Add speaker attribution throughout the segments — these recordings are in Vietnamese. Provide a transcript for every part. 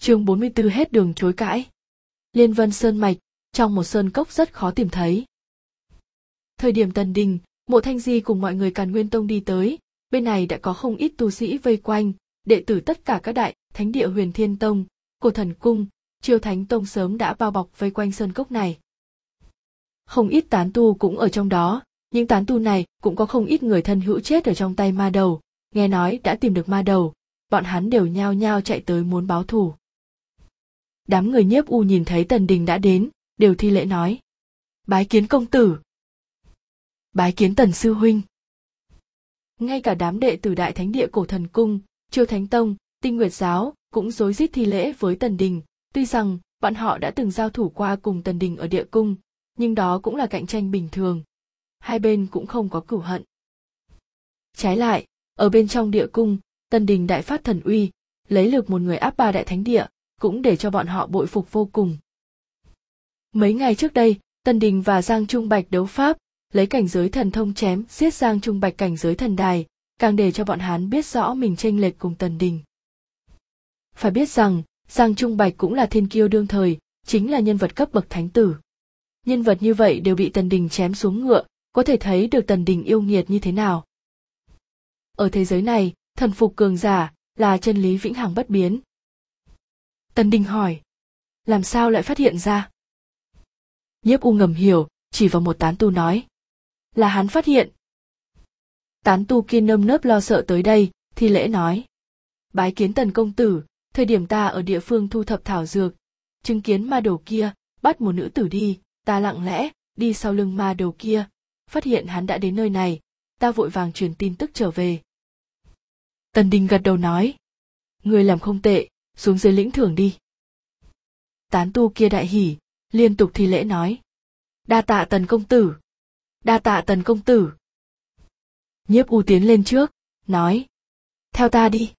Speaker 1: chương 44 hết đường chối cãi. Liên vân sơn mạch, trong một sơn cốc rất khó tìm thấy. Thời điểm tần đình, mộ thanh di cùng mọi người càn nguyên tông đi tới, bên này đã có không ít tu sĩ vây quanh, đệ tử tất cả các đại, thánh địa huyền thiên tông, cổ thần cung, triều thánh tông sớm đã bao bọc vây quanh sơn cốc này. Không ít tán tu cũng ở trong đó, những tán tu này cũng có không ít người thân hữu chết ở trong tay ma đầu, nghe nói đã tìm được ma đầu, bọn hắn đều nhao nhao chạy tới muốn báo thù. Đám người nhiếp u nhìn thấy tần đình đã đến, đều thi lễ nói. Bái kiến công tử. Bái kiến tần sư huynh. Ngay cả đám đệ tử đại thánh địa cổ thần cung, triều thánh tông, tinh nguyệt giáo, cũng rối rít thi lễ với tần đình, tuy rằng bọn họ đã từng giao thủ qua cùng tần đình ở địa cung, nhưng đó cũng là cạnh tranh bình thường. Hai bên cũng không có cửu hận. Trái lại, ở bên trong địa cung, tần đình đại phát thần uy, lấy lực một người áp ba đại thánh địa, cũng để cho bọn họ bội phục vô cùng. Mấy ngày trước đây, Tần Đình và Giang Trung Bạch đấu pháp, lấy cảnh giới thần thông chém giết Giang Trung Bạch cảnh giới thần đài, càng để cho bọn hắn biết rõ mình chênh lệch cùng Tần Đình. Phải biết rằng, Giang Trung Bạch cũng là thiên kiêu đương thời, chính là nhân vật cấp bậc thánh tử. Nhân vật như vậy đều bị Tần Đình chém xuống ngựa, có thể thấy được Tần Đình yêu nghiệt như thế nào. Ở thế giới này, thần phục cường giả là chân lý vĩnh hằng bất biến. Tần Đình hỏi, làm sao lại phát hiện ra? Nhiếp U ngầm hiểu, chỉ vào một tán tu nói. Là hắn phát hiện. Tán tu kia nơm nớp lo sợ tới đây, thì lễ nói. Bái kiến tần công tử, thời điểm ta ở địa phương thu thập thảo dược, chứng kiến ma đầu kia, bắt một nữ tử đi, ta lặng lẽ, đi sau lưng ma đầu kia, phát hiện hắn đã đến nơi này, ta vội vàng truyền tin tức trở về. Tần Đình gật đầu nói. Người làm không tệ, xuống dưới lĩnh thưởng đi. Tán tu kia đại hỉ, liên tục thi lễ nói. Đa tạ tần công tử. Đa tạ tần công tử. Nhiếp u tiến lên trước, nói. Theo ta đi.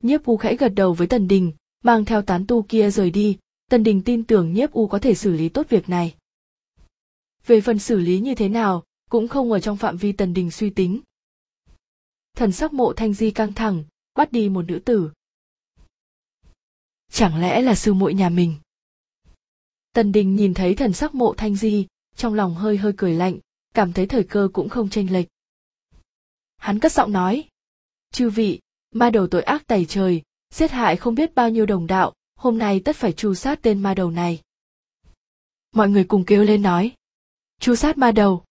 Speaker 1: Nhiếp u khẽ gật đầu với tần đình, mang theo tán tu kia rời đi, tần đình tin tưởng nhiếp u có thể xử lý tốt việc này. Về phần xử lý như thế nào, cũng không ở trong phạm vi tần đình suy tính. Thần sắc mộ thanh di căng thẳng, bắt đi một nữ tử. Chẳng lẽ là sư muội nhà mình? Tần Đình nhìn thấy thần sắc mộ thanh di, trong lòng hơi hơi cười lạnh, cảm thấy thời cơ cũng không tranh lệch. Hắn cất giọng nói. Chư vị, ma đầu tội ác tày trời, giết hại không biết bao nhiêu đồng đạo, hôm nay tất phải tru sát tên ma đầu này. Mọi người cùng kêu lên nói. Tru sát ma đầu.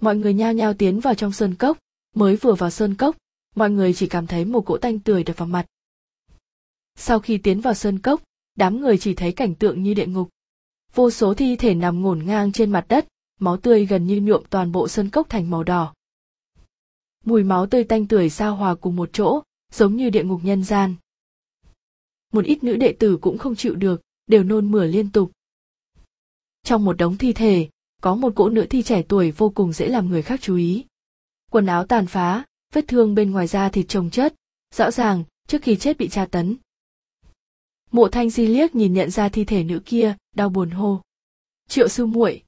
Speaker 1: Mọi người nhao nhao tiến vào trong sơn cốc, mới vừa vào sơn cốc, mọi người chỉ cảm thấy một cỗ tanh tươi đập vào mặt. Sau khi tiến vào sơn cốc, đám người chỉ thấy cảnh tượng như địa ngục. Vô số thi thể nằm ngổn ngang trên mặt đất, máu tươi gần như nhuộm toàn bộ sơn cốc thành màu đỏ. Mùi máu tươi tanh tưởi sao hòa cùng một chỗ, giống như địa ngục nhân gian. Một ít nữ đệ tử cũng không chịu được, đều nôn mửa liên tục. Trong một đống thi thể, có một cỗ nữ thi trẻ tuổi vô cùng dễ làm người khác chú ý. Quần áo tàn phá, vết thương bên ngoài da thịt trồng chất, rõ ràng, trước khi chết bị tra tấn, mộ thanh di liếc nhìn nhận ra thi thể nữ kia, đau buồn hô. Triệu sư muội.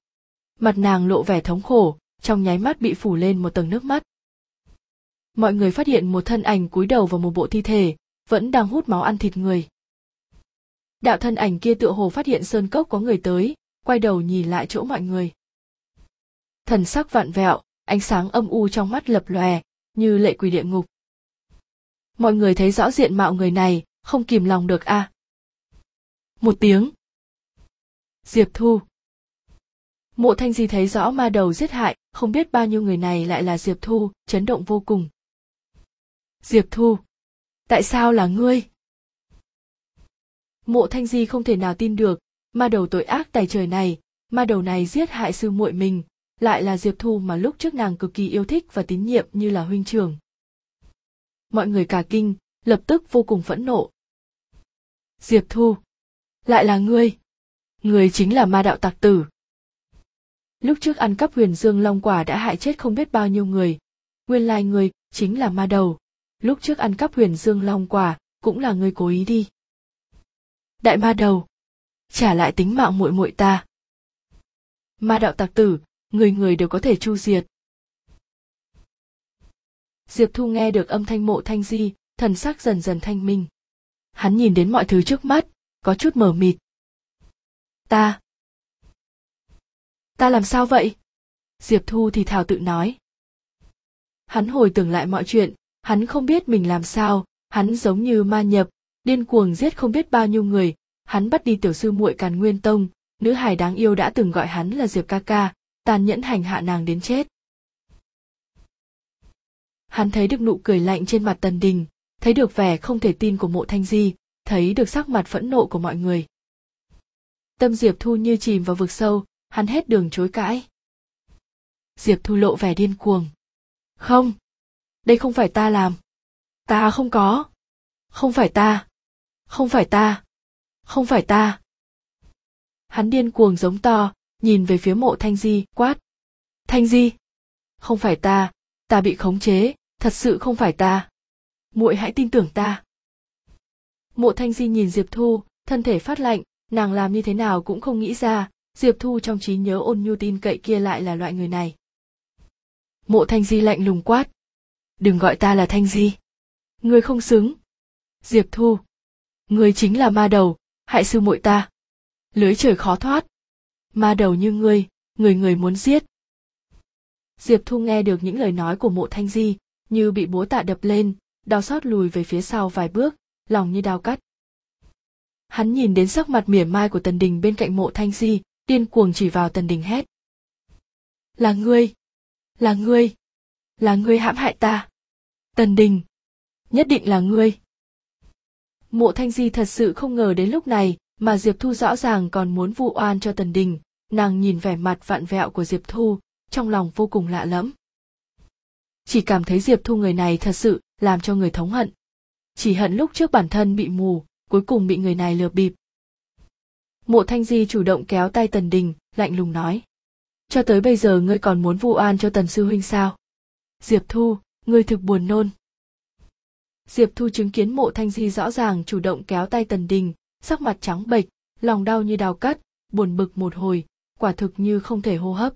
Speaker 1: Mặt nàng lộ vẻ thống khổ, trong nháy mắt bị phủ lên một tầng nước mắt. Mọi người phát hiện một thân ảnh cúi đầu vào một bộ thi thể, vẫn đang hút máu ăn thịt người. Đạo thân ảnh kia tựa hồ phát hiện sơn cốc có người tới, quay đầu nhìn lại chỗ mọi người. Thần sắc vặn vẹo, ánh sáng âm u trong mắt lập lòe, như lệ quỷ địa ngục. Mọi người thấy rõ diện mạo người này, không kìm lòng được a một tiếng. Diệp thu. Mộ thanh di thấy rõ ma đầu giết hại, không biết bao nhiêu người này lại là diệp thu, chấn động vô cùng. Diệp thu. Tại sao là ngươi? Mộ thanh di không thể nào tin được. Ma đầu tội ác tài trời này, ma đầu này giết hại sư muội mình, lại là diệp thu mà lúc trước nàng cực kỳ yêu thích và tín nhiệm như là huynh trưởng. Mọi người cả kinh, lập tức vô cùng phẫn nộ. Diệp thu lại là ngươi. Ngươi chính là ma đạo tặc tử. Lúc trước ăn cắp huyền dương long quả đã hại chết không biết bao nhiêu người. Nguyên lai ngươi chính là ma đầu. Lúc trước ăn cắp huyền dương long quả cũng là ngươi cố ý đi. Đại ma đầu, trả lại tính mạng muội muội ta. Ma đạo tặc tử, người người đều có thể chu diệt. Diệp thu nghe được âm thanh mộ thanh di, thần sắc dần dần thanh minh. Hắn nhìn đến mọi thứ trước mắt có chút mờ mịt. Ta. Ta làm sao vậy? Diệp thu thì thào tự nói. Hắn hồi tưởng lại mọi chuyện, hắn không biết mình làm sao, hắn giống như ma nhập, điên cuồng giết không biết bao nhiêu người. Hắn bắt đi tiểu sư muội càn nguyên tông, nữ hài đáng yêu đã từng gọi hắn là diệp ca ca, tàn nhẫn hành hạ nàng đến chết. Hắn thấy được nụ cười lạnh trên mặt tần đình, thấy được vẻ không thể tin của mộ thanh di thấy được sắc mặt phẫn nộ của mọi người. Tâm diệp thu như chìm vào vực sâu, hắn hết đường chối cãi. Diệp thu lộ vẻ điên cuồng. Không, đây không phải ta làm. Ta không có. Không phải ta. Không phải ta. Không phải ta. Hắn điên cuồng giống to, nhìn về phía mộ thanh di, quát. Thanh di, không phải ta. Ta bị khống chế, thật sự không phải ta. Muội hãy tin tưởng ta mộ thanh di nhìn diệp thu, thân thể phát lạnh, nàng làm như thế nào cũng không nghĩ ra, diệp thu trong trí nhớ ôn nhu tin cậy kia lại là loại người này. Mộ thanh di lạnh lùng quát. Đừng gọi ta là thanh di. Ngươi không xứng. Diệp thu. Ngươi chính là ma đầu, hại sư muội ta. Lưới trời khó thoát. Ma đầu như ngươi, người người muốn giết. Diệp thu nghe được những lời nói của mộ thanh di, như bị búa tạ đập lên, đau xót lùi về phía sau vài bước lòng như đao cắt. Hắn nhìn đến sắc mặt mỉa mai của tần đình bên cạnh mộ thanh di điên cuồng chỉ vào tần đình hét. Là ngươi là ngươi là ngươi hãm hại ta. Tần đình, nhất định là ngươi. Mộ thanh di thật sự không ngờ đến lúc này mà diệp thu rõ ràng còn muốn vu oan cho tần đình. Nàng nhìn vẻ mặt vặn vẹo của diệp thu, trong lòng vô cùng lạ lẫm. Chỉ cảm thấy diệp thu người này thật sự làm cho người thống hận chỉ hận lúc trước bản thân bị mù, cuối cùng bị người này lừa bịp. Mộ thanh di chủ động kéo tay tần đình, lạnh lùng nói. Cho tới bây giờ ngươi còn muốn vu oan cho tần sư huynh sao? Diệp thu, ngươi thực buồn nôn. Diệp thu chứng kiến mộ thanh di rõ ràng chủ động kéo tay tần đình, sắc mặt trắng bệch, lòng đau như đào cắt, buồn bực một hồi, quả thực như không thể hô hấp.